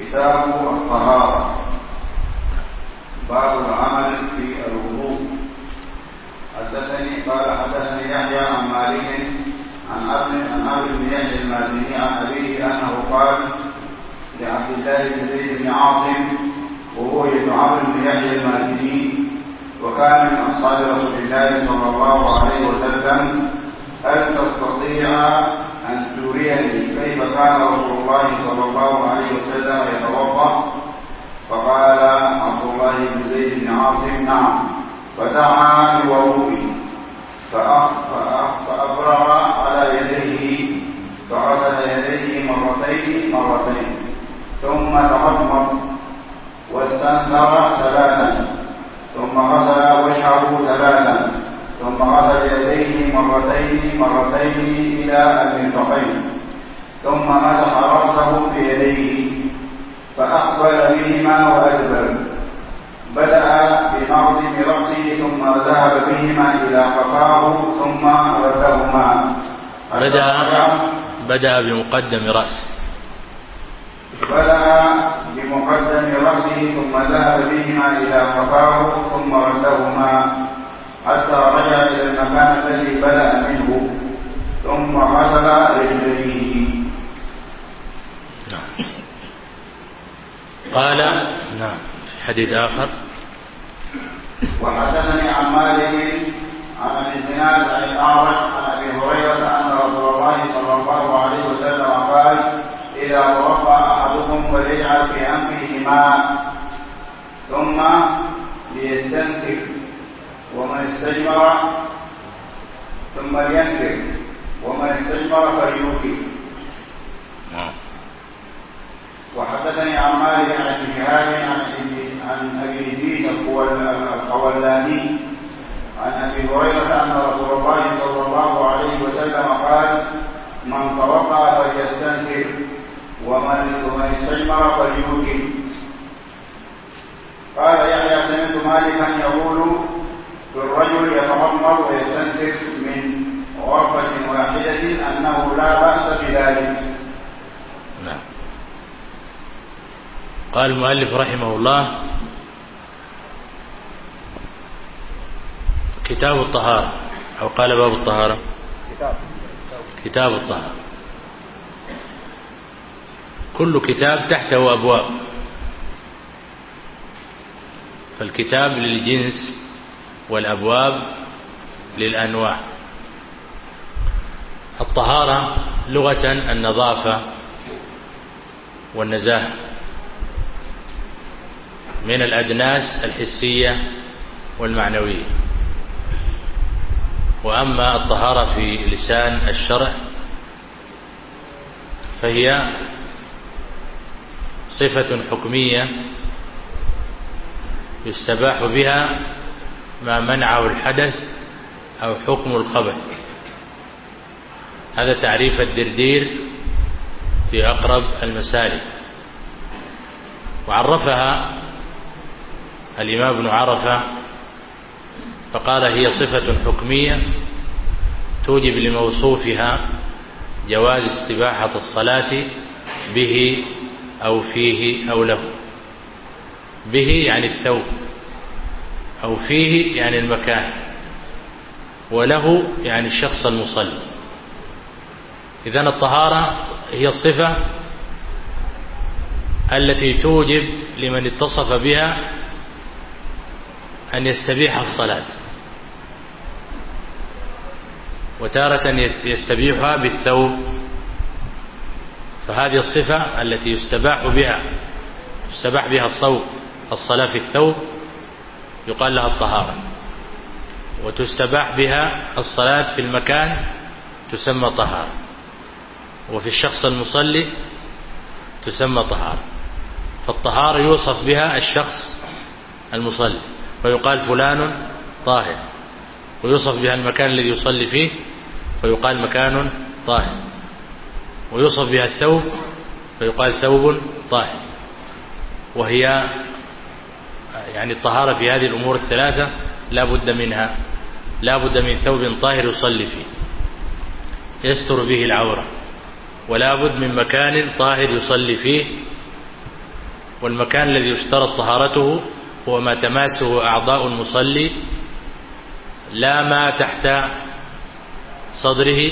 كتاب الطهارة. باب العمل في الوضوء حدثني قال حدثني يحيى عن مالك عن عبد عن عبد بن يحيى المازني عن أبيه أنه قال لعبد الله بن زيد بن عاصم وهو ابن عبد بن يحيى المازني وكان من أصحاب رسول الله صلى الله عليه وسلم أن تستطيع الكبرية كيف كان رسول الله صلى الله عليه وسلم يتوضأ فقال عبد الله بن زيد بن عاصم نعم. فدعا بوضوءه فأبرغ على يديه فغسل يديه مرتين مرتين ثم تمضمض واستنفر ثلاثا ثم غسل وجهه ثلاثا. ثم غسل يديه مرتين مرتين إلى المنطقين ثم مسح رأسه بيديه فأقبل بهما وأدبر بدأ بمرض رأسه ثم ذهب بهما إلى قفاه ثم ردهما بدأ بدأ بمقدم رأسه بدأ بمقدم رأسه ثم ذهب بهما إلى قفاه ثم ردهما حتى رجع إلى المكان الذي بدأ منه ثم غسل رجليه. نعم. قال نعم. حديث آخر. وحدثني عن مالك عن ابن سنان عن الأعرج عن أبي هريرة أن رسول الله صلى الله عليه وسلم قال إذا توفى أحدكم فليجعل في أنفه ماء ثم ليستنفق ومن استجمر ثم ينفر ومن استجمر فليوفي نعم. وحدثني عن مالك عن ابن شهاب عن أبي ادريس القولاني عن أبي هريرة أن رسول الله صلى الله عليه وسلم قال من توقع فليستنكر ومن ومن استجمر فليوكل. قال يحيى سمعت مالكا يقول للرجل يتمطر ويستنفر من غرفة واحدة أنه لا بأس بذلك. نعم. قال المؤلف رحمه الله كتاب الطهارة. أو قال باب الطهارة. كتاب كتاب الطهارة. كل كتاب تحته أبواب. فالكتاب للجنس والأبواب للأنواع. الطهارة لغة النظافة والنزاهة. من الأدناس الحسية والمعنوية. وأما الطهارة في لسان الشرع فهي صفة حكمية يستباح بها ما منعه الحدث أو حكم الخبث هذا تعريف الدردير في أقرب المسالك. وعرفها الإمام ابن عرفة فقال هي صفة حكمية توجب لموصوفها جواز استباحة الصلاة به أو فيه أو له. به يعني الثوب. أو فيه يعني المكان. وله يعني الشخص المصلي. إذن الطهارة هي الصفة التي توجب لمن اتصف بها أن يستبيح الصلاة. وتارة يستبيحها بالثوب. فهذه الصفة التي يستباح بها يستباح بها الصوب الصلاة في الثوب. يقال لها الطهارة. وتستباح بها الصلاة في المكان تسمى طهارة. وفي الشخص المصلي تسمى طهارة. فالطهارة يوصف بها الشخص المصلي. فيقال فلان طاهر. ويوصف بها المكان الذي يصلي فيه فيقال مكان طاهر. ويوصف بها الثوب فيقال ثوب طاهر. وهي يعني الطهارة في هذه الأمور الثلاثة لا بد منها لا بد من ثوب طاهر يصلي فيه يستر به العورة ولا بد من مكان طاهر يصلي فيه والمكان الذي يشترط طهارته هو ما تماسه أعضاء المصلي لا ما تحت صدره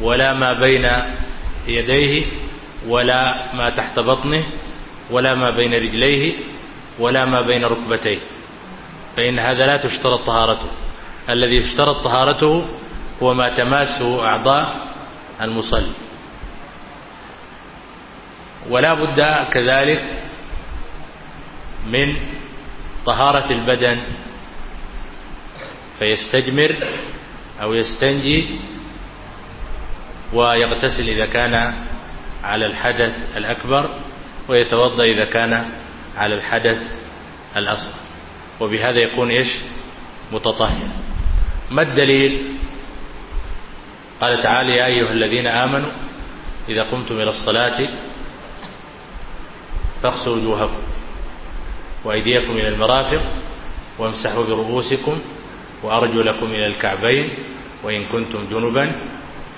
ولا ما بين يديه ولا ما تحت بطنه ولا ما بين رجليه ولا ما بين ركبتيه. فإن هذا لا تشترط طهارته. الذي يشترط طهارته هو ما تماسه أعضاء المصلي. ولا بد كذلك من طهارة البدن. فيستجمر أو يستنجي ويغتسل إذا كان على الحدث الأكبر ويتوضأ إذا كان على الحدث الأصغر. وبهذا يكون إيش؟ متطهر. ما الدليل؟ قال تعالى يا أيها الذين آمنوا إذا قمتم إلى الصلاة فاقصوا وجوهكم وأيديكم إلى المرافق وامسحوا برؤوسكم وأرجو لكم إلى الكعبين وإن كنتم جنبا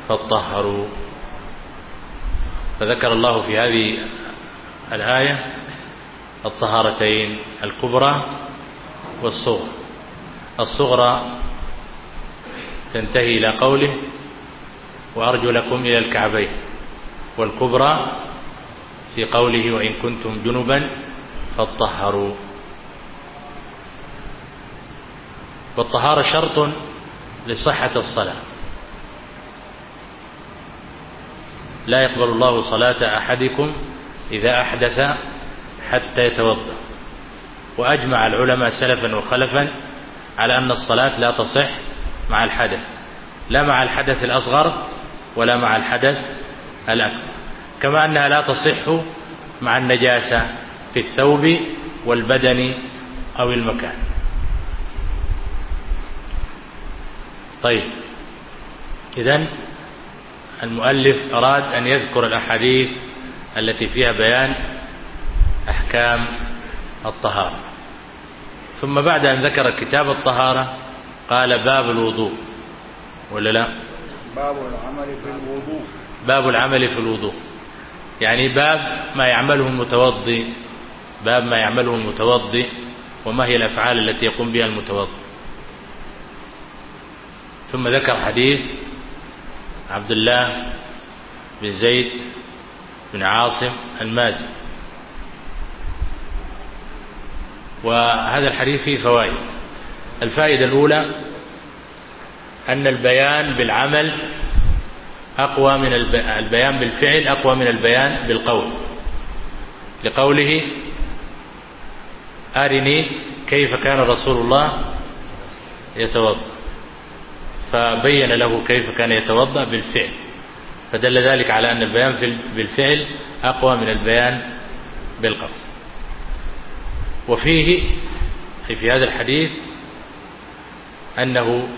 فاطهروا. فذكر الله في هذه الآية الطهارتين الكبرى والصغرى. الصغرى تنتهي إلى قوله وأرجو لكم إلى الكعبين. والكبرى في قوله وإن كنتم جنبا فاطهروا. والطهارة شرط لصحة الصلاة. لا يقبل الله صلاة أحدكم إذا أحدث حتى يتوضأ. وأجمع العلماء سلفا وخلفا على أن الصلاة لا تصح مع الحدث. لا مع الحدث الأصغر ولا مع الحدث الأكبر. كما أنها لا تصح مع النجاسة في الثوب والبدن أو المكان. طيب. إذن المؤلف أراد أن يذكر الأحاديث التي فيها بيان أحكام الطهارة. ثم بعد أن ذكر كتاب الطهارة قال باب الوضوء. ولا لا؟ باب العمل في الوضوء. باب العمل في الوضوء. يعني باب ما يعمله المتوضي باب ما يعمله المتوضي وما هي الأفعال التي يقوم بها المتوضي. ثم ذكر حديث عبد الله بن زيد بن عاصم المازي وهذا الحديث فيه فوائد. الفائدة الأولى أن البيان بالعمل أقوى من البيان بالفعل أقوى من البيان بالقول. لقوله أرني كيف كان رسول الله يتوضأ. فبين له كيف كان يتوضأ بالفعل. فدل ذلك على أن البيان بالفعل أقوى من البيان بالقول. وفيه في هذا الحديث أنه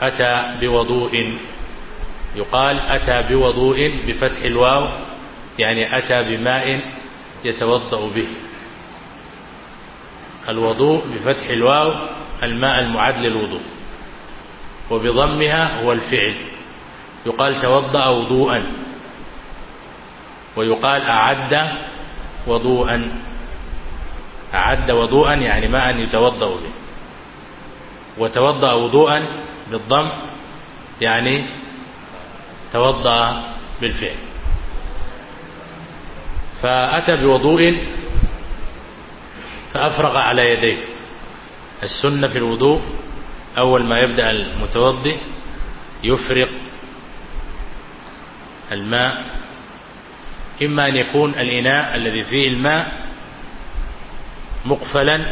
أتى بوضوء يقال أتى بوضوء بفتح الواو يعني أتى بماء يتوضأ به. الوضوء بفتح الواو الماء المعد للوضوء وبضمها هو الفعل. يقال توضأ وضوءا ويقال أعد وضوءا. أعد وضوءا يعني ماء يتوضأ به. وتوضأ وضوءا بالضم يعني توضأ بالفعل. فأتى بوضوء فأفرغ على يديه. السنة في الوضوء أول ما يبدأ المتوضئ يفرق الماء. إما أن يكون الإناء الذي فيه الماء مقفلا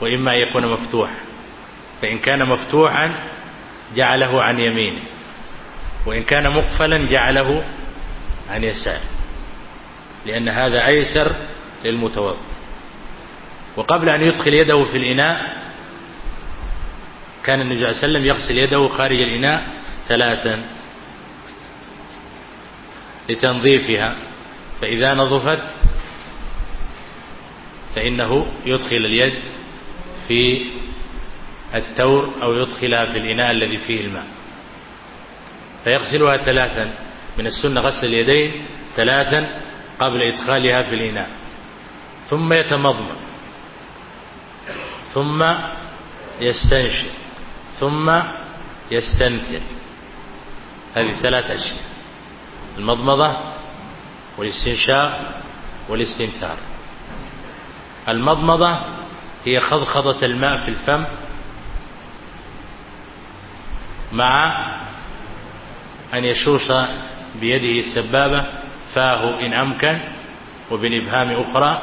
وإما أن يكون مفتوحا. فإن كان مفتوحا جعله عن يمينه وإن كان مقفلا جعله عن يساره لأن هذا أيسر للمتوضع وقبل أن يدخل يده في الإناء كان النبي صلى الله عليه وسلم يغسل يده خارج الإناء ثلاثا لتنظيفها. فإذا نظفت فإنه يدخل اليد في التور أو يدخلها في الإناء الذي فيه الماء. فيغسلها ثلاثا من السنة غسل اليدين ثلاثا قبل إدخالها في الإناء. ثم يتمضمض. ثم يستنشق. ثم يستنثر هذه ثلاث أشياء. المضمضة والاستنشاق والاستنثار. المضمضة هي خضخضة الماء في الفم مع أن يشوش بيده السبابة فاه إن أمكن وبالإبهام أخرى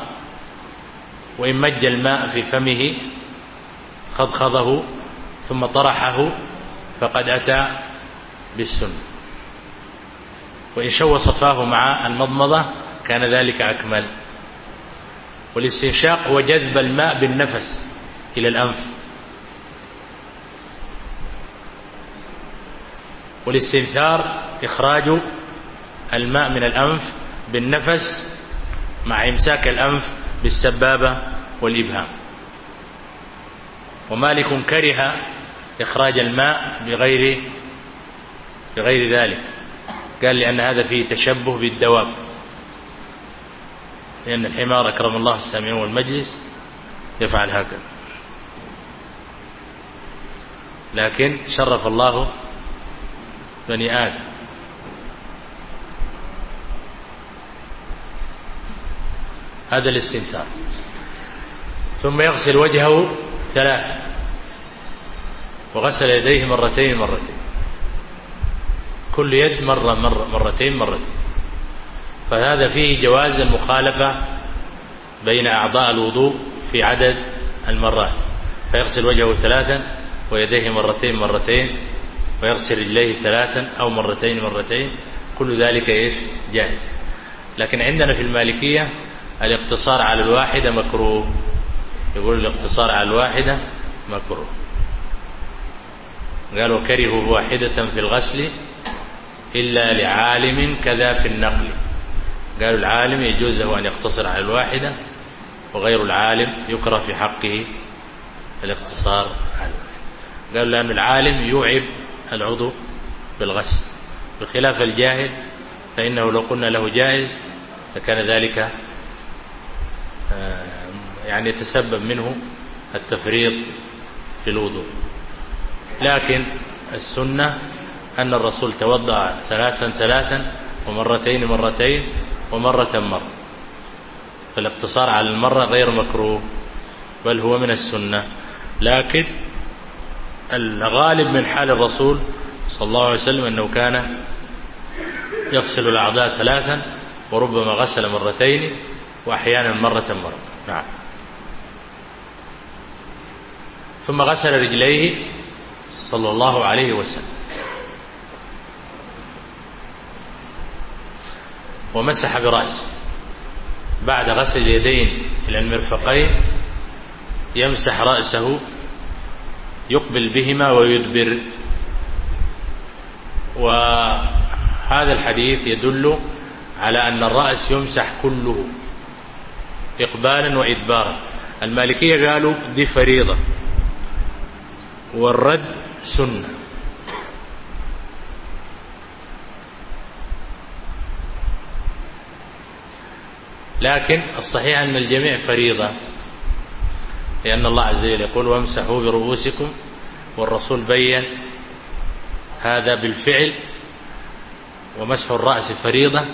وإن مج الماء في فمه خضخضه ثم طرحه فقد أتى بالسن وإن شوص فاه مع المضمضة كان ذلك أكمل والاستنشاق هو جذب الماء بالنفس إلى الأنف. والاستنثار إخراج الماء من الأنف بالنفس مع إمساك الأنف بالسبابة والإبهام. ومالك كره إخراج الماء بغير بغير ذلك. قال لأن هذا فيه تشبه بالدواب. لأن الحمار أكرم الله السامعون والمجلس يفعل هكذا. لكن شرف الله بني آدم. هذا الاستنثار. ثم يغسل وجهه ثلاث وغسل يديه مرتين مرتين. كل يد مرة مرة مرتين مرتين. فهذا فيه جواز المخالفة بين أعضاء الوضوء في عدد المرات. فيغسل وجهه ثلاثا ويديه مرتين مرتين ويغسل رجليه ثلاثا أو مرتين مرتين. كل ذلك إيش؟ جائز. لكن عندنا في المالكية الاقتصار على الواحدة مكروه. يقول الاقتصار على الواحدة مكروه. قالوا وكرهوا واحدة في الغسل إلا لعالم كذا في النقل. قالوا العالم يجوز له أن يقتصر على الواحدة وغير العالم يكره في حقه الاقتصار على الواحدة قالوا لأن العالم يوعب العضو بالغسل بخلاف الجاهل فإنه لو قلنا له جائز لكان ذلك آه، يعني يتسبب منه التفريط في الوضوء. لكن السنة أن الرسول توضأ ثلاثا ثلاثا ومرتين مرتين ومرة مرة؟ فالاقتصار على المرة غير مكروه بل هو من السنة. لكن الغالب من حال الرسول صلى الله عليه وسلم أنه كان يغسل الأعضاء ثلاثا وربما غسل مرتين وأحيانا مرة مرة. نعم. ثم غسل رجليه صلى الله عليه وسلم. ومسح برأسه بعد غسل اليدين إلى المرفقين يمسح رأسه يقبل بهما ويدبر. وهذا الحديث يدل على أن الرأس يمسح كله إقبالا وإدبارا. المالكية قالوا دي فريضة والرد سنة. لكن الصحيح أن الجميع فريضة. لأن الله عز وجل يقول وامسحوا برؤوسكم والرسول بين هذا بالفعل ومسح الرأس فريضة.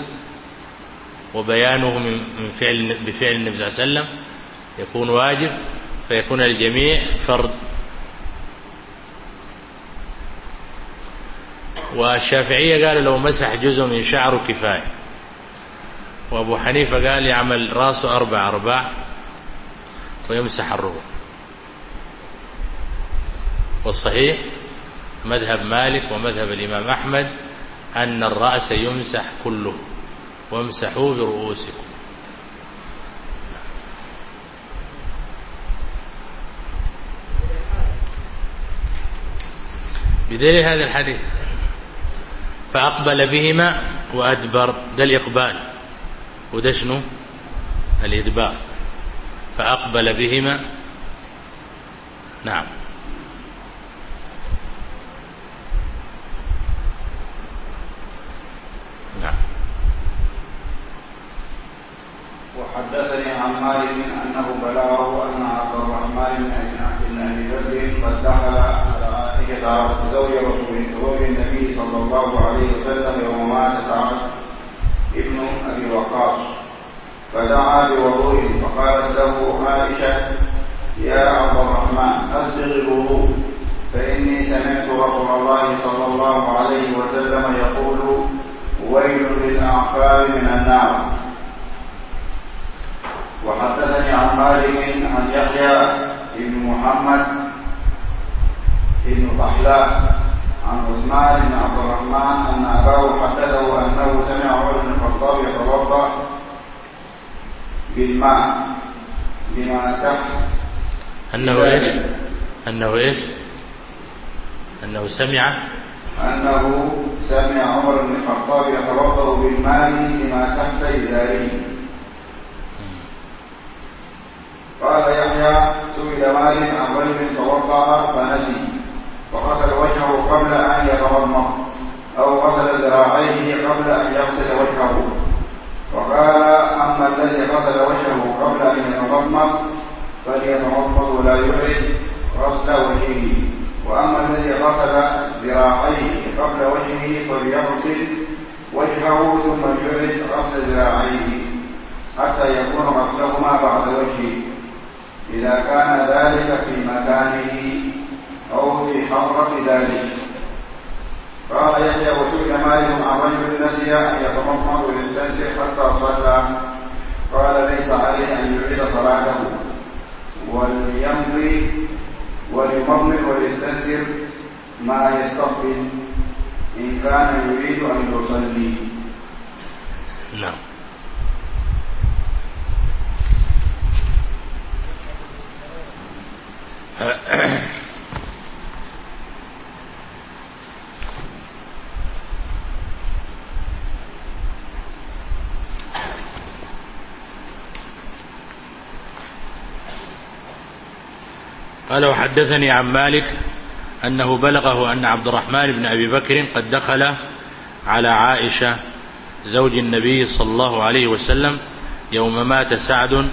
وبيانه من فعل بفعل النبي صلى الله عليه وسلم يكون واجب فيكون الجميع فرض. والشافعية قالوا لو مسح جزء من شعره كفاية. وأبو حنيفة قال يعمل راسه أربع أرباع ويمسح الربع والصحيح مذهب مالك ومذهب الإمام أحمد أن الرأس يمسح كله وامسحوا برؤوسكم بدليل هذا الحديث فأقبل بهما وأدبر. ده الإقبال. وده شنو الإدبار فأقبل بهما. نعم. نعم. وحدثني عن مالك أنه بلغه أن عبد الرحمن بن أبي بدر قد دخل على إحدى زوج رسول زوج النبي صلى الله عليه وسلم يوم مات سعد وقاص فدعا بوضوء فقالت له عائشة يا عبد الرحمن أسبغ الوضوء. فإني سمعت رسول الله صلى الله عليه وسلم يقول ويل للأعقاب من النار. وحدثني عن مالك عن يحيى بن محمد بن طحلاء. عثمان بن عبد الرحمن أن أباه حدثه أنه سمع عمر بن الخطاب يتوضأ بالماء بما تحت أنه إيش؟ أنه إيش؟ أنه سمع أنه سمع عمر بن الخطاب يتوضأ بالماء لما تحت إداره قال يحيى سئل مالك عن رجل توضأ فنسي وغسل وجهه قبل أن يتوضأ أو غسل ذراعيه قبل أن يغسل وجهه. وقال أما الذي غسل وجهه قبل أن يتوضأ فليتوضأ ولا يعيد غسل وجهه. وأما الذي غسل ذراعيه قبل وجهه فليغسل وجهه ثم يعيد غسل ذراعيه حتى يكون غسلهما بعد وجهه. إذا كان ذلك في مكانه أو في حضرة ذلك. قال يحيى وسئل مالك عن رجل نسي أن يتمضمض للبنت حتى صلى. قال ليس عليه أن يعيد صلاته. وليمضي وليمضي وليستنزل ما يستقبل. إن كان يريد أن يصلي. نعم. قال وحدثني عن مالك أنه بلغه أن عبد الرحمن بن أبي بكر قد دخل على عائشة زوج النبي صلى الله عليه وسلم يوم مات سعد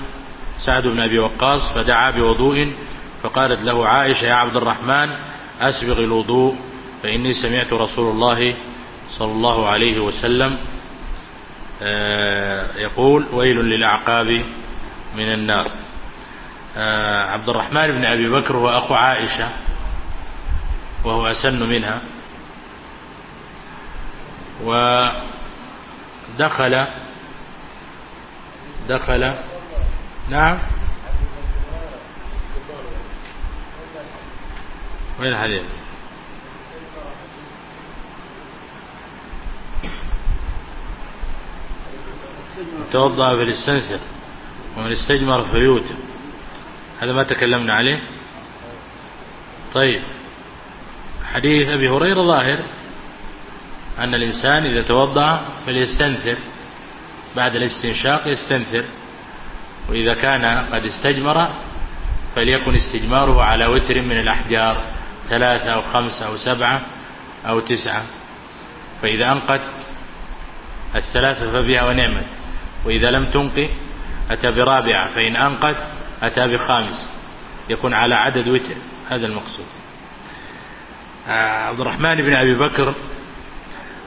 سعد بن أبي وقاص فدعا بوضوء فقالت له عائشة يا عبد الرحمن أسبغ الوضوء فإني سمعت رسول الله صلى الله عليه وسلم آه، يقول ويل للأعقاب من النار. آه، عبد الرحمن بن أبي بكر هو أخو عائشة وهو أسن منها. ودخل دخل نعم. وين الحديث؟ توضأ في الاستنسر ومن استجمر فيوتر. هذا ما تكلمنا عليه. طيب. حديث أبي هريرة ظاهر أن الإنسان إذا توضأ فليستنثر. بعد الاستنشاق يستنثر. وإذا كان قد استجمر فليكن استجماره على وتر من الأحجار ثلاثة أو خمسة أو سبعة أو تسعة. فإذا أنقت الثلاثة فبها ونعمت. وإذا لم تنقي أتى برابعة. فإن أنقت أتى بخامس يكون على عدد وتر هذا المقصود. آه، عبد الرحمن بن أبي بكر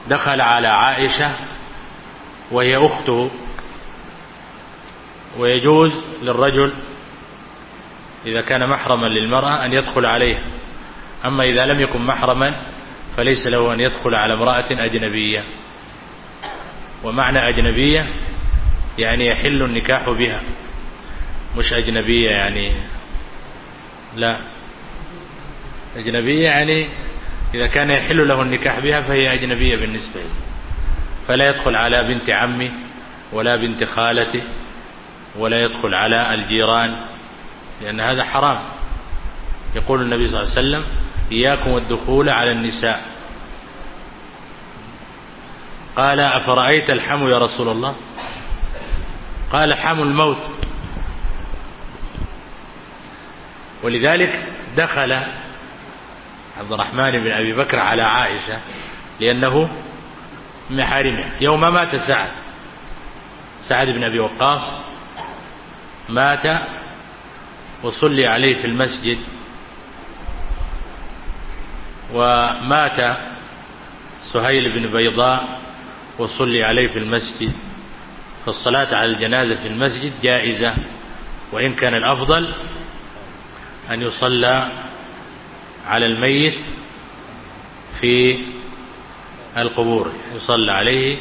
دخل على عائشة وهي أخته ويجوز للرجل إذا كان محرما للمرأة أن يدخل عليها أما إذا لم يكن محرما فليس له أن يدخل على امرأة أجنبية. ومعنى أجنبية يعني يحل النكاح بها. مش أجنبية يعني. لا. أجنبية يعني إذا كان يحل له النكاح بها فهي أجنبية بالنسبة لي. فلا يدخل على بنت عمه ولا بنت خالته ولا يدخل على الجيران لأن هذا حرام. يقول النبي صلى الله عليه وسلم إياكم والدخول على النساء. قال أفرأيت الحم يا رسول الله؟ قال حم الموت. ولذلك دخل عبد الرحمن بن أبي بكر على عائشة لأنه محارمه. يوم مات سعد. سعد بن أبي وقاص مات وصلي عليه في المسجد. ومات سهيل بن بيضاء وصلي عليه في المسجد. فالصلاة على الجنازة في المسجد جائزة. وإن كان الأفضل أن يصلى على الميت في القبور يصلى عليه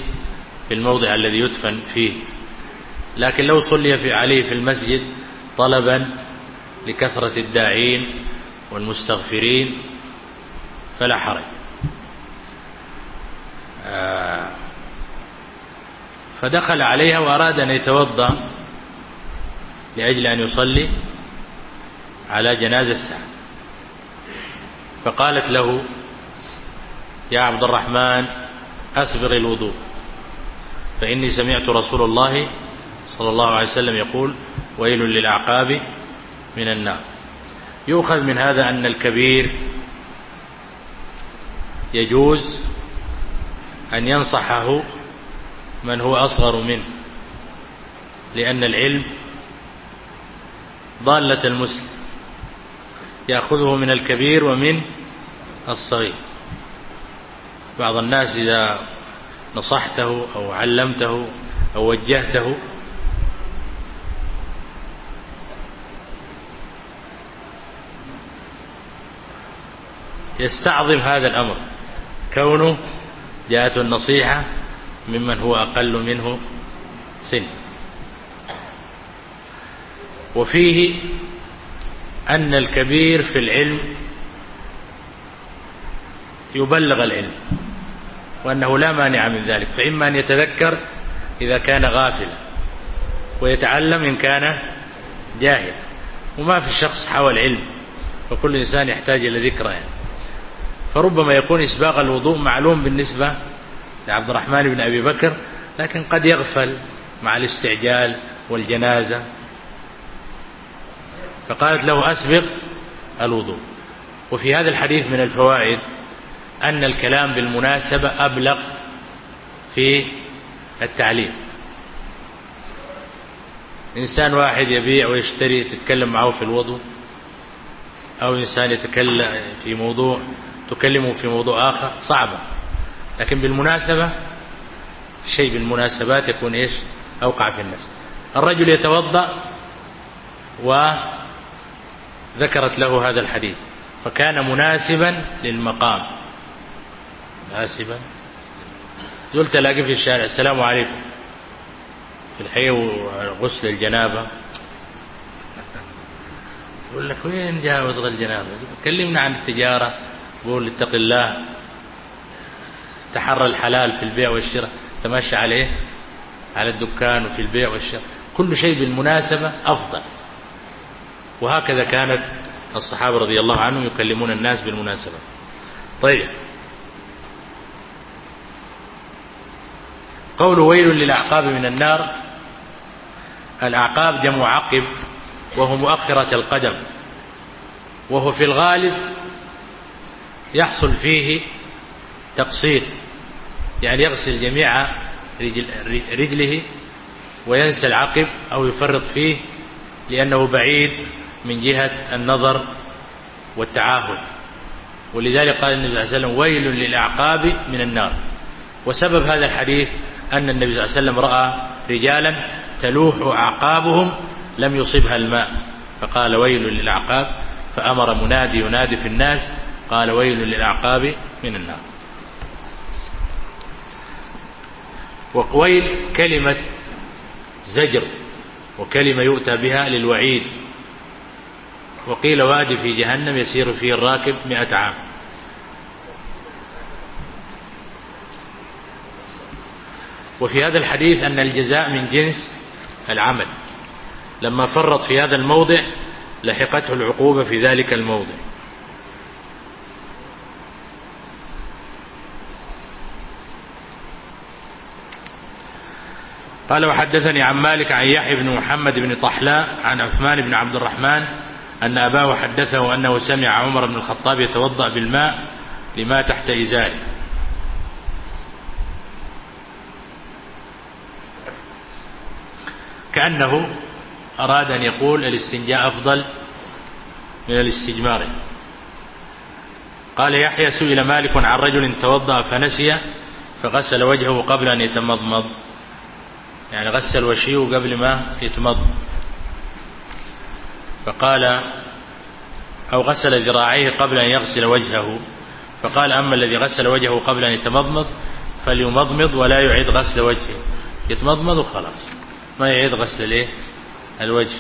في الموضع الذي يدفن فيه. لكن لو صلي في عليه في المسجد طلبا لكثرة الداعين والمستغفرين فلا حرج. آه، فدخل عليها وأراد أن يتوضأ لأجل أن يصلي. على جنازة سعد فقالت له يا عبد الرحمن أسبغ الوضوء. فإني سمعت رسول الله صلى الله عليه وسلم يقول ويل للعقاب من النار. يؤخذ من هذا أن الكبير يجوز أن ينصحه من هو أصغر منه لأن العلم ضالة المسلم. يأخذه من الكبير ومن الصغير. بعض الناس إذا نصحته أو علمته أو وجهته يستعظم هذا الأمر. كونه جاءته النصيحة ممن هو أقل منه سن. وفيه أن الكبير في العلم يبلغ العلم وأنه لا مانع من ذلك فإما أن يتذكر إذا كان غافلا ويتعلم إن كان جاهل وما في الشخص حوى العلم وكل إنسان يحتاج إلى ذكرى يعني. فربما يكون إسباغ الوضوء معلوم بالنسبة لعبد الرحمن بن أبي بكر لكن قد يغفل مع الاستعجال والجنازة فقالت له أسبق الوضوء. وفي هذا الحديث من الفوائد أن الكلام بالمناسبة أبلغ في التعليم. إنسان واحد يبيع ويشتري تتكلم معه في الوضوء أو إنسان يتكلم في موضوع تكلمه في موضوع آخر صعبة. لكن بالمناسبة شيء بالمناسبات يكون إيش؟ أوقع في النفس. الرجل يتوضأ و ذكرت له هذا الحديث. فكان مناسبا للمقام. مناسبا زلت تلاقي في الشارع. السلام عليكم. في الحي وغسل الجنابة. يقول لك وين جاء غسل الجنابة؟ كلمنا عن التجارة. قول اتق الله. تحرى الحلال في البيع والشراء. تمشى عليه. على الدكان وفي البيع والشراء. كل شيء بالمناسبة أفضل. وهكذا كانت الصحابة رضي الله عنهم يكلمون الناس بالمناسبة. طيب. قول ويل للأعقاب من النار. الأعقاب جمع عقب وهو مؤخرة القدم. وهو في الغالب يحصل فيه تقصير يعني يغسل جميع رجل رجله وينسى العقب أو يفرط فيه لأنه بعيد من جهة النظر والتعاهد. ولذلك قال النبي صلى الله عليه وسلم ويل للأعقاب من النار. وسبب هذا الحديث أن النبي صلى الله عليه وسلم رأى رجالا تلوح أعقابهم لم يصبها الماء. فقال ويل للأعقاب فأمر منادي ينادي في الناس قال ويل للأعقاب من النار. وقويل كلمة زجر وكلمة يؤتى بها للوعيد. وقيل وادي في جهنم يسير فيه الراكب مئة عام. وفي هذا الحديث أن الجزاء من جنس العمل. لما فرط في هذا الموضع لحقته العقوبة في ذلك الموضع. قال وحدثني عن مالك عن يحيى بن محمد بن طحلاء عن عثمان بن عبد الرحمن أن أباه حدثه أنه سمع عمر بن الخطاب يتوضأ بالماء لما تحت إزاره. كأنه أراد أن يقول الاستنجاء أفضل من الاستجمار. قال يحيى سئل مالك عن رجل توضأ فنسي فغسل وجهه قبل أن يتمضمض. يعني غسل وشيه قبل ما يتمض فقال أو غسل ذراعيه قبل أن يغسل وجهه. فقال أما الذي غسل وجهه قبل أن يتمضمض فليمضمض ولا يعيد غسل وجهه. يتمضمض وخلاص. ما يعيد غسل الايه الوجه.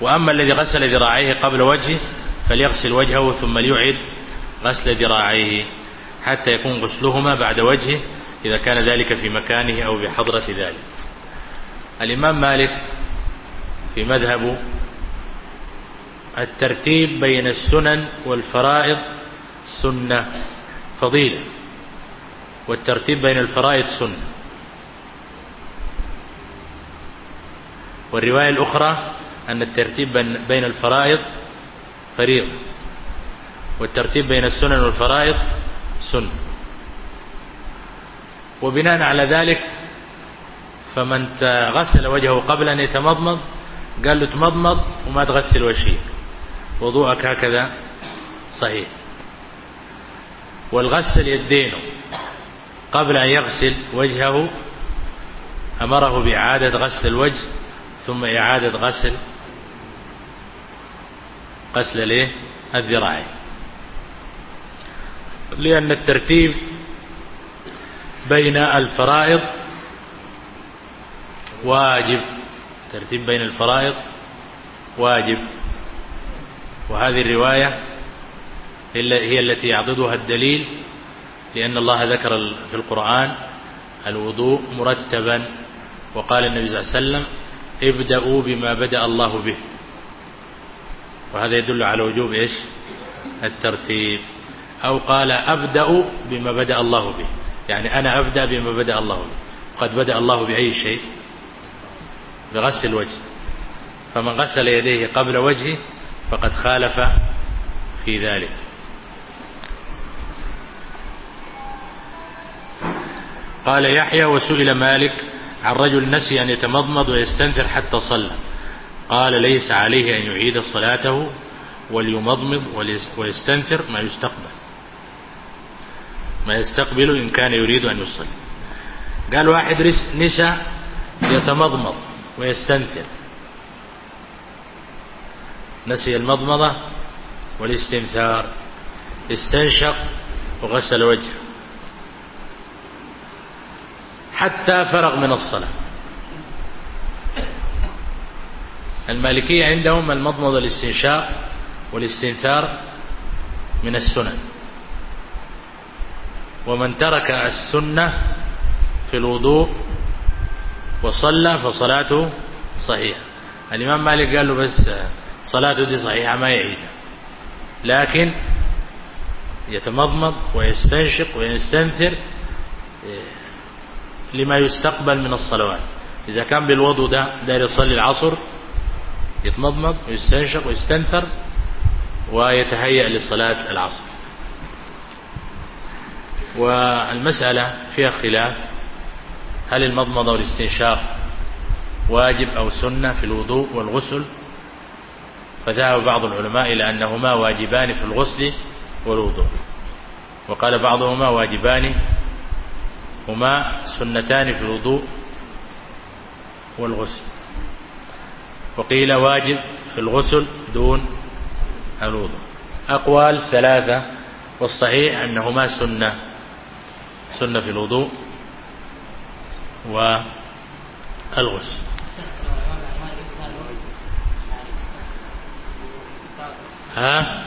وأما الذي غسل ذراعيه قبل وجهه فليغسل وجهه ثم ليعيد غسل ذراعيه حتى يكون غسلهما بعد وجهه إذا كان ذلك في مكانه أو بحضرة ذلك. الإمام مالك في مذهبه الترتيب بين السنن والفرائض سنة فضيلة. والترتيب بين الفرائض سنة. والرواية الأخرى أن الترتيب بين الفرائض فريضة. والترتيب بين السنن والفرائض سنة. وبناء على ذلك فمن غسل وجهه قبل أن يتمضمض قال له تمضمض وما تغسل وجهك. وضوءك هكذا صحيح. والغسل يدينه قبل أن يغسل وجهه أمره بإعادة غسل الوجه ثم إعادة غسل غسل الايه الذراعين لأن الترتيب بين الفرائض واجب. ترتيب بين الفرائض واجب. وهذه الرواية هي التي يعضدها الدليل لأن الله ذكر في القرآن الوضوء مرتبا وقال النبي صلى الله عليه وسلم ابدأوا بما بدأ الله به. وهذا يدل على وجوب إيش؟ الترتيب. أو قال أبدأ بما بدأ الله به. يعني أنا أبدأ بما بدأ الله به. قد بدأ الله بأي شيء؟ بغسل الوجه. فمن غسل يديه قبل وجهه فقد خالف في ذلك. قال يحيى وسئل مالك عن رجل نسي أن يتمضمض ويستنثر حتى صلى. قال ليس عليه أن يعيد صلاته وليمضمض ويستنثر ما يستقبل. ما يستقبله إن كان يريد أن يصلي. قال واحد نسى يتمضمض ويستنثر. نسي المضمضة والاستنثار. استنشق وغسل وجهه. حتى فرغ من الصلاة. المالكية عندهم المضمضة الاستنشاق والاستنثار من السنن. ومن ترك السنة في الوضوء وصلى فصلاته صحيحة. الإمام مالك قال له بس صلاته دي صحيحة ما يعيدها لكن يتمضمض ويستنشق ويستنثر إيه، لما يستقبل من الصلوات. إذا كان بالوضوء ده داير يصلي العصر يتمضمض ويستنشق ويستنثر ويتهيأ لصلاة العصر. والمسألة فيها خلاف هل المضمضة والاستنشاق واجب أو سنة في الوضوء والغسل؟ فذهب بعض العلماء إلى أنهما واجبان في الغسل والوضوء. وقال بعضهما واجبان هما سنتان في الوضوء والغسل. وقيل واجب في الغسل دون الوضوء. أقوال ثلاثة والصحيح أنهما سنة سنة في الوضوء والغسل. ها؟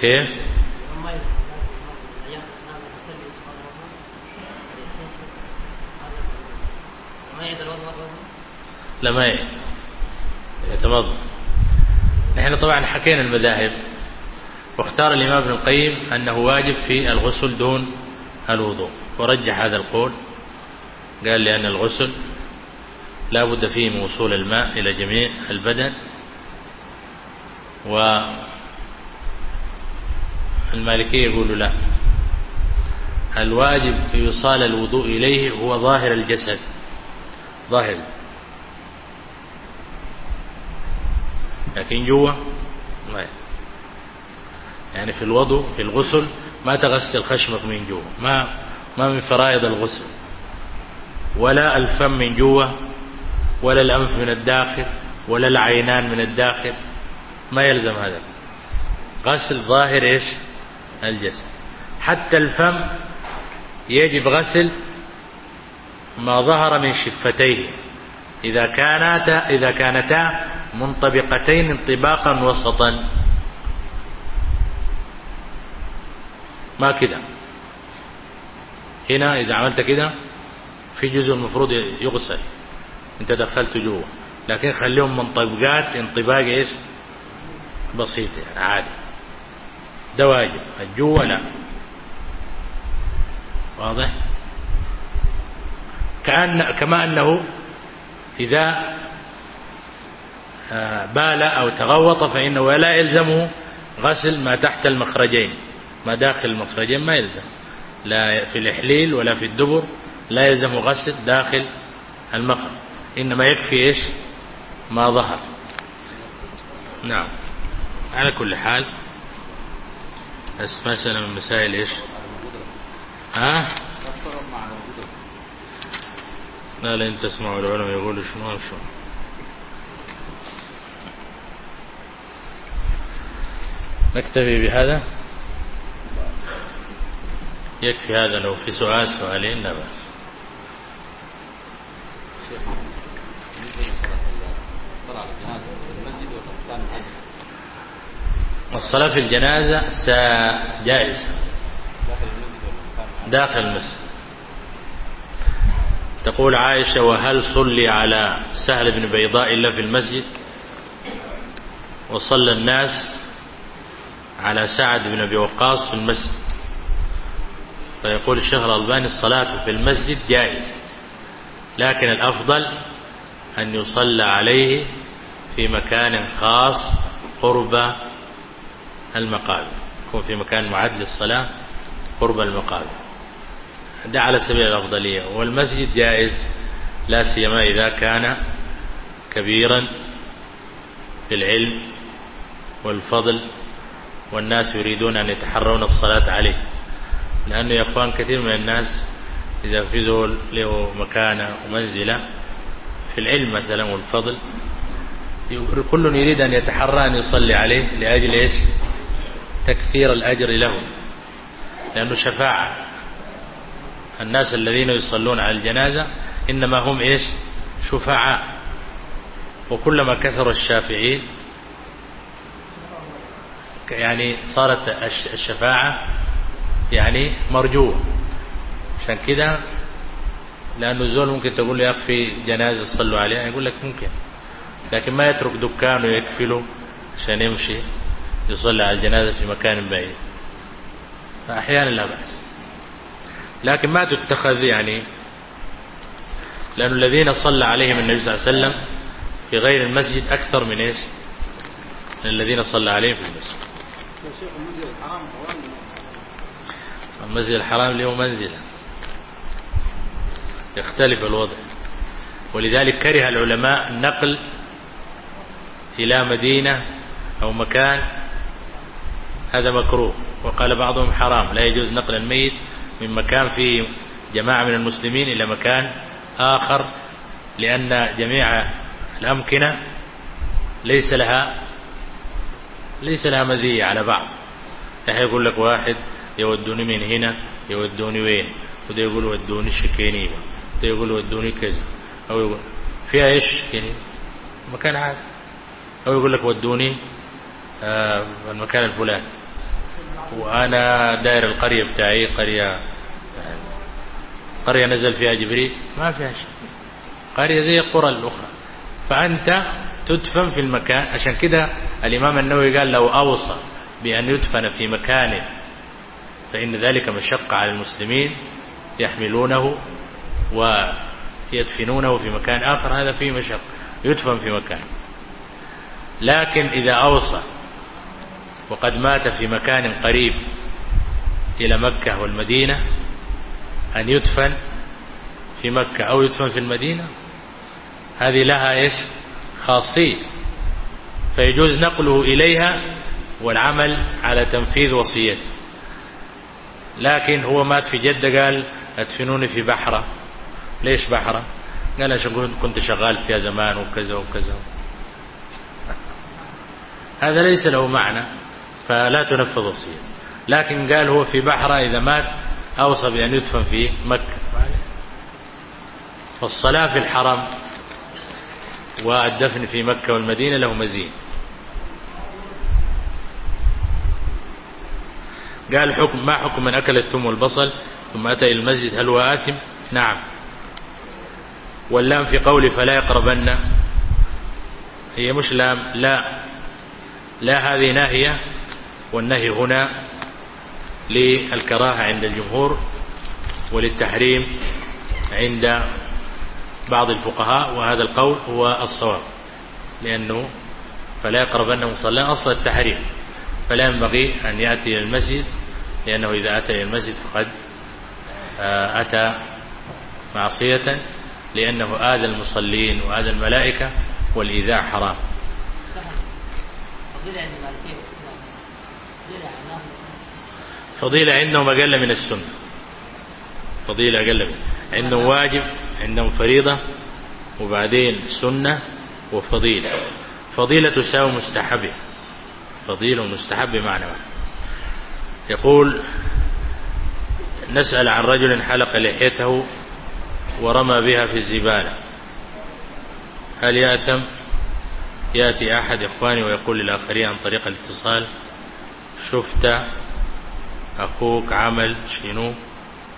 كيف لما يتمض نحن طبعا حكينا المذاهب واختار الإمام ابن القيم أنه واجب في الغسل دون الوضوء. ورجح هذا القول. قال لأن الغسل لا بد فيه من وصول الماء إلى جميع البدن والمالكية يقول لا. الواجب إيصال الوضوء إليه هو ظاهر الجسد. ظاهر. لكن جوا ما يعني في الوضوء في الغسل ما تغسل خشمك من جوا. ما ما من فرائض الغسل. ولا الفم من جوا. ولا الأنف من الداخل ولا العينان من الداخل. ما يلزم هذا. غسل ظاهر إيش؟ الجسد. حتى الفم يجب غسل ما ظهر من شفتيه. إذا كانتا إذا كانتا منطبقتين انطباقا وسطا. ما كده. هنا إذا عملت كده في جزء المفروض يغسل. انت دخلت جوه. لكن خليهم من طبقات انطباق إيش؟ بسيط يعني عادي. ده واجب. الجوه لا. واضح؟ كأن كما أنه إذا آه، بال أو تغوط فإنه لا يلزمه غسل ما تحت المخرجين. ما داخل المخرجين ما يلزم. لا في الإحليل ولا في الدبر لا يلزم غسل داخل المخرج. إنما يكفي إيش ما ظهر نعم۔ على كل حال مسألة من مسائل إيش؟ ها؟ لا لن تسمعوا العلماء يقولوا شنو؟ شنو. نكتفي بهذا؟ يكفي هذا لو في سؤال سؤالين لا بأس. والصلاة في الجنازة جائزة داخل المسجد. تقول عائشة وهل صلي على سهل بن بيضاء إلا في المسجد؟ وصلى الناس على سعد بن أبي وقاص في المسجد. فيقول الشيخ الألباني الصلاة في المسجد جائزة لكن الأفضل أن يصلى عليه في مكان خاص قرب المقابر يكون في مكان معد للصلاة قرب المقابر ده على سبيل الأفضلية. والمسجد جائز لا سيما إذا كان كبيرا في العلم والفضل والناس يريدون أن يتحرون الصلاة عليه. لأنه يا أخوان كثير من الناس إذا أفزه له مكانة ومنزلة في العلم مثلا والفضل كل يريد أن يتحرى أن يصلي عليه لأجل إيش؟ تكثير الأجر لهم لأنه شفاعة. الناس الذين يصلون على الجنازة إنما هم إيش؟ شفعاء. وكلما كثر الشافعين يعني صارت الشفاعة يعني مرجوة. عشان كده لأنه الزول ممكن تقول له يا أخي في جنازة صلوا عليها يقول لك ممكن لكن ما يترك دكانه يكفله عشان يمشي. يصلى على الجنازة في مكان بعيد. فأحيانا لا بأس. لكن ما تتخذ يعني لأن الذين صلى عليهم النبي صلى الله عليه وسلم في غير المسجد أكثر من إيش؟ من الذين صلى عليهم في المسجد. المسجد الحرام له منزلة. يختلف الوضع. ولذلك كره العلماء النقل إلى مدينة أو مكان هذا مكروه. وقال بعضهم حرام. لا يجوز نقل الميت من مكان فيه جماعة من المسلمين إلى مكان آخر لأن جميع الأمكنة ليس لها ليس لها مزية على بعض. تحي يقول لك واحد يودوني من هنا يودوني وين؟ وده يقول ودوني شكيني وده يقول ودوني كذا. أو يقول فيها إيش؟ يعني مكان عادي. أو يقول لك ودوني آه، المكان الفلاني. وأنا داير القرية بتاعي قرية قرية نزل فيها جبريل. ما فيها شيء. قرية زي القرى الأخرى. فأنت تدفن في المكان. عشان كده الإمام النووي قال لو أوصى بأن يدفن في مكان فإن ذلك مشقة على المسلمين يحملونه ويدفنونه في مكان آخر. هذا فيه مشقة. يدفن في مكان. لكن إذا أوصى وقد مات في مكان قريب إلى مكة والمدينة أن يدفن في مكة أو يدفن في المدينة. هذه لها إيش؟ خاصية. فيجوز نقله إليها والعمل على تنفيذ وصيته. لكن هو مات في جدة قال أدفنوني في بحرة. ليش بحرة؟ قال أنا كنت شغال فيها زمان وكذا وكذا. هذا ليس له معنى. فلا تنفذ وصية لكن قال هو في بحرة إذا مات أوصى بأن يدفن في مكة. فالصلاة في الحرم والدفن في مكة والمدينة له مزيد. قال حكم ما حكم من أكل الثوم والبصل ثم أتى إلى المسجد؟ هل هو آثم؟ نعم. واللام في قولي فلا يقربن. هي مش لام لا. لا هذه ناهية. والنهي هنا للكراهة عند الجمهور وللتحريم عند بعض الفقهاء وهذا القول هو الصواب لأنه فلا يقربن صلى أصل التحريم فلا ينبغي أن يأتي إلى المسجد لأنه إذا أتى إلى المسجد فقد آه، أتى معصية لأنه آذى المصلين وآذى الملائكة والإذاع حرام. فضيلة عندهم أقل من السنة. فضيلة أقل من عندهم واجب عندهم فريضة وبعدين سنة وفضيلة. فضيلة تساوي مستحبة. فضيلة ومستحبة معنى يقول نسأل عن رجل حلق لحيته ورمى بها في الزبالة. هل يأثم؟ يأتي أحد إخواني ويقول للآخرين عن طريق الاتصال شفت أخوك عمل شنو؟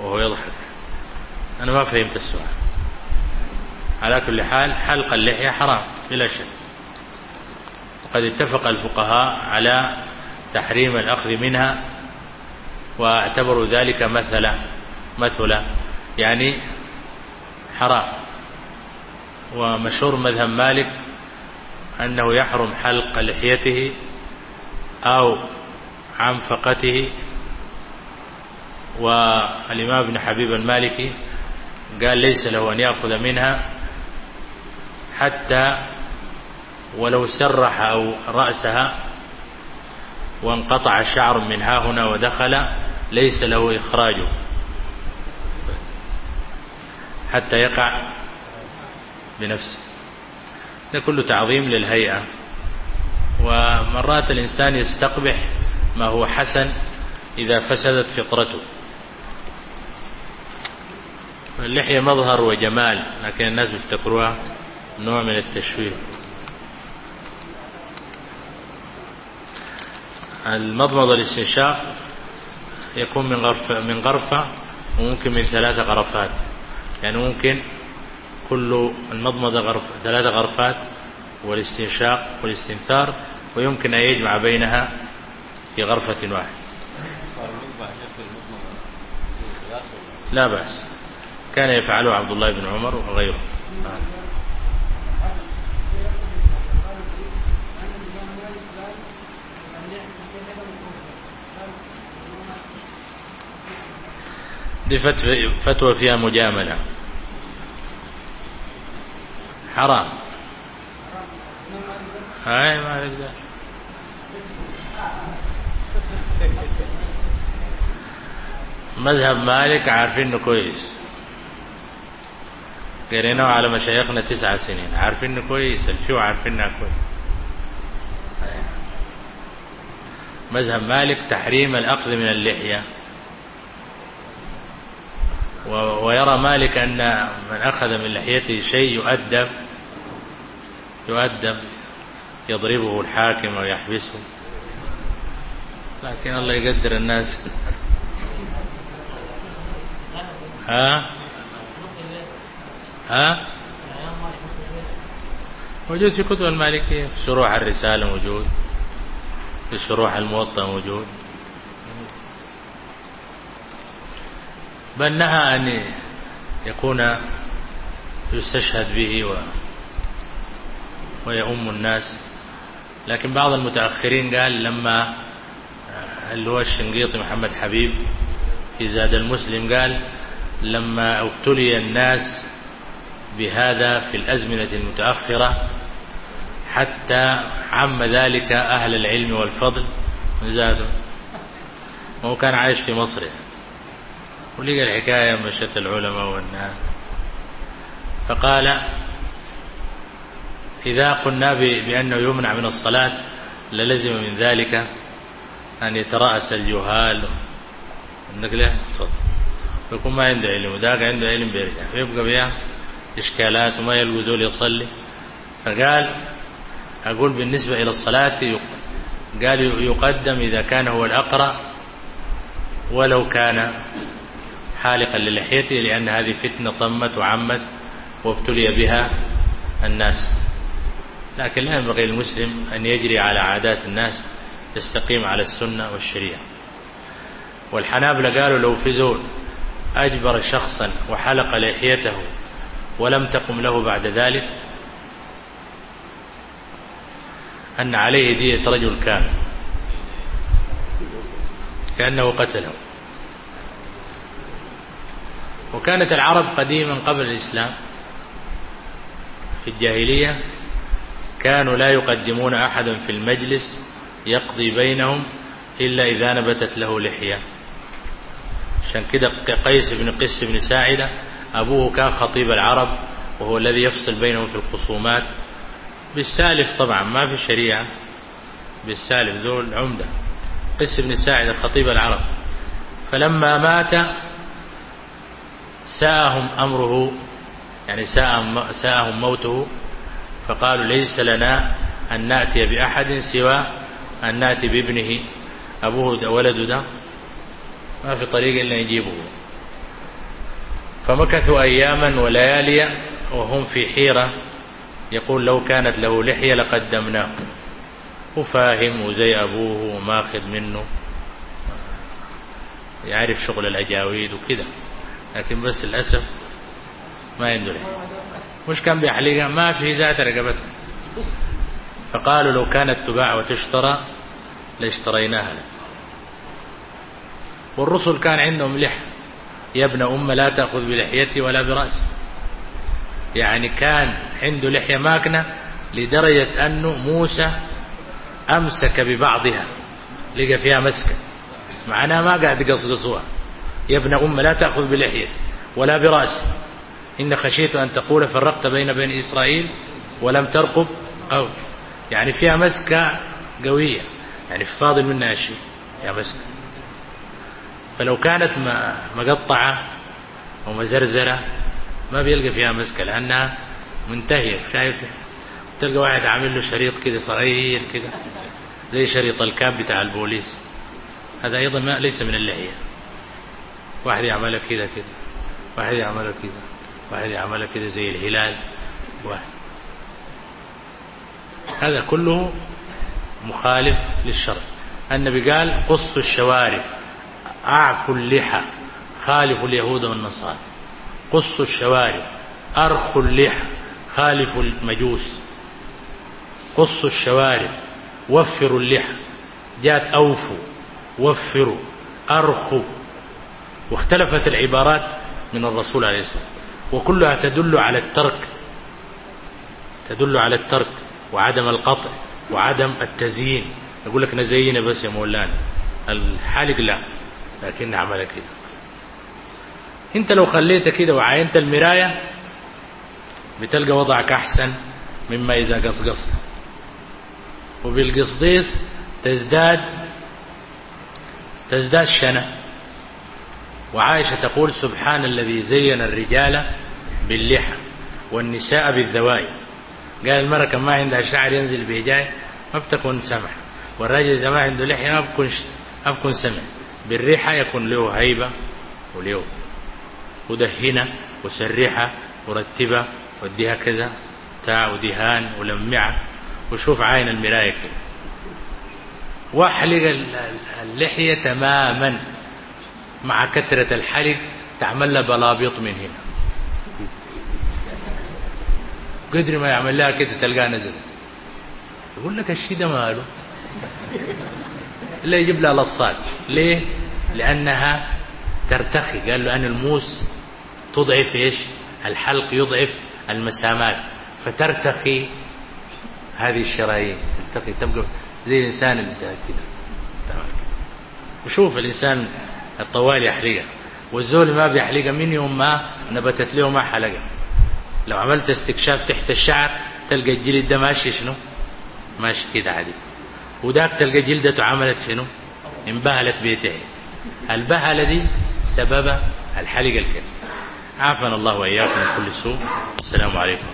وهو يضحك. أنا ما فهمت السؤال. على كل حال حلق اللحية حرام بلا شك. وقد اتفق الفقهاء على تحريم الأخذ منها واعتبروا ذلك مثلا مثلا يعني حرام. ومشهور مذهب مالك أنه يحرم حلق لحيته أو عن فقته والإمام بن حبيب المالكي قال ليس له أن يأخذ منها حتى ولو سرح أو رأسها وانقطع شعر من ها هنا ودخل ليس له إخراجه حتى يقع بنفسه. ده كله تعظيم للهيئة. ومرات الإنسان يستقبح ما هو حسن إذا فسدت فطرته. اللحية مظهر وجمال لكن الناس يفتكروها نوع من التشويه. المضمض الاستنشاق يكون من غرفة, من غرفة وممكن من ثلاثة غرفات. يعني ممكن كل المضمضة غرف ثلاثة غرفات والاستنشاق والاستنثار ويمكن أن يجمع بينها في غرفة واحدة. لا بأس. كان يفعله عبد الله بن عمر وغيره. دي فتوى فيها مجاملة. حرام. هاي ما عليك ذلك. مذہب مالک عارفين كويس قرينا على مشايخنا تسع سنين عارفين كويس عارفین نہ كويس مذهب مالك تحريم الأخذ من اللحية ويرى مالك أن من أخذ من لحيته شيء يؤدب يؤدب يضربه الحاكم ويحبسه لكن الله يقدر الناس ها ها موجود في كتب المالكية في شروح الرسالة موجود في شروح الموطأ موجود بل نهى أن يكون يستشهد به و ويؤم الناس لكن بعض المتأخرين قال لما اللي هو الشنقيطي محمد حبيب؟ في زاد المسلم قال لما ابتلي الناس بهذا في الأزمنة المتأخرة حتى عم ذلك أهل العلم والفضل زاد. وهو كان عايش في مصر. يعني ولقى الحكاية مشت العلماء والناس. فقال إذا قلنا بأنه يمنع من الصلاة للزم من ذلك. أن يترأس الجهال. عندك له تفضل يكون ما عنده علم. وذاك عنده علم بيرجع. ويبقى بها إشكالات وما يلقى ذول يصلي. فقال أقول بالنسبة إلى الصلاة قال يقدم إذا كان هو الأقرأ ولو كان حالقا للحيته لأن هذه فتنة طمت وعمت وابتلي بها الناس. لكن لا ينبغي للمسلم أن يجري على عادات الناس. تستقيم على السنة والشريعة. والحنابلة قالوا لو فزون أجبر شخصا وحلق لحيته ولم تقم له بعد ذلك أن عليه دية رجل كامل. كأنه قتله. وكانت العرب قديما قبل الإسلام في الجاهلية كانوا لا يقدمون أحدا في المجلس يقضي بينهم إلا إذا نبتت له لحية. عشان كده قيس بن قس بن ساعدة أبوه كان خطيب العرب وهو الذي يفصل بينهم في الخصومات. بالسالف طبعا ما في شريعة. بالسالف ذو العمدة قس بن ساعدة خطيب العرب. فلما مات ساءهم أمره يعني ساءهم موته. فقالوا ليس لنا أن نأتي بأحد سوى أن نأتي بابنه أبوه ده ولده ده ما في طريق إلا يجيبه. فمكثوا أياما وليالي وهم في حيرة يقول لو كانت له لحية لقدمناه. وفاهم وزي أبوه وماخذ منه. يعرف شغل الأجاويد وكده. لكن بس للأسف ما يندره مش كان بيحليقها ما في ذات رقبته فقالوا لو كانت تباع وتشترى لاشتريناها. لك والرسل كان عندهم لح يا ابن أم لا تأخذ بلحيتي ولا برأسي يعني كان عنده لحية ماكنة لدرجة أنه موسى أمسك ببعضها. لقى فيها مسكة معناها ما قاعد يقصقصوها. يا ابن أم لا تأخذ بلحيتي ولا برأسي إن خشيت أن تقول فرقت بين بني إسرائيل ولم ترقب قول يعني فيها مسكة قوية يعني فاضل منها شيء يا مسكة. فلو كانت مقطعة ومزرزرة ما بيلقى فيها مسكة لأنها منتهية شايف؟ تلقى واحد عامل له شريط كده صغير كده زي شريط الكاب بتاع البوليس. هذا أيضا ما ليس من اللحية. واحد يعملها كده كده واحد يعملها كده واحد يعملها كده زي الهلال واحد. هذا كله مخالف للشرع. النبي قال قص الشوارب أعفوا اللحى خالفوا اليهود والنصارى. قص الشوارب أرخوا اللحى خالفوا المجوس. قص الشوارب وفروا اللحى. جاءت أوفوا وفروا أرخوا واختلفت العبارات من الرسول عليه الصلاة والسلام. وكلها تدل على الترك. تدل على الترك. وعدم القطع وعدم التزيين. يقول لك نزينه بس يا مولانا. الحالق لا لكن عملها كده. انت لو خليت كده وعاينت المراية بتلقى وضعك أحسن مما إذا قصقصت. وبالقصديس تزداد تزداد شنة. وعائشة تقول سبحان الذي زين الرجال باللحى والنساء بالذوائي. قال المرأة كان ما عندها شعر ينزل بهجاي ما بتكون سمع. والراجل إذا ما عنده لحية ما بكونش ما بكون سمع. بالريحة يكون له هيبة وله ودهنة وسرحة ورتبة وديها كذا تاع ودهان ولمعة. وشوف عين المراية كده واحلق اللحية تماما. مع كثرة الحلق تعمل بلابط بلابيط من هنا. قدر ما يعمل لها كده تلقاها نزل يقول لك الشيء ده ماله؟ لا يجيب لها لصات. ليه؟ لأنها ترتخي. قال له أن الموس تضعف إيش؟ الحلق يضعف المسامات. فترتخي هذه الشرايين. ترتخي تبقى زي الإنسان اللي كده. تمام. وشوف الإنسان الطوال يحرقها والزول ما بيحلقها من يوم ما نبتت له ما حلقها. لو عملت استكشاف تحت الشعر تلقى الجلد ده ماشي شنو؟ ماشي كده عادي. وداك تلقى جلدته عملت شنو؟ انبهلت بيته. البهلة دي سبب الحلقة الكثير عافنا الله وإياكم من كل سوء. السلام عليكم.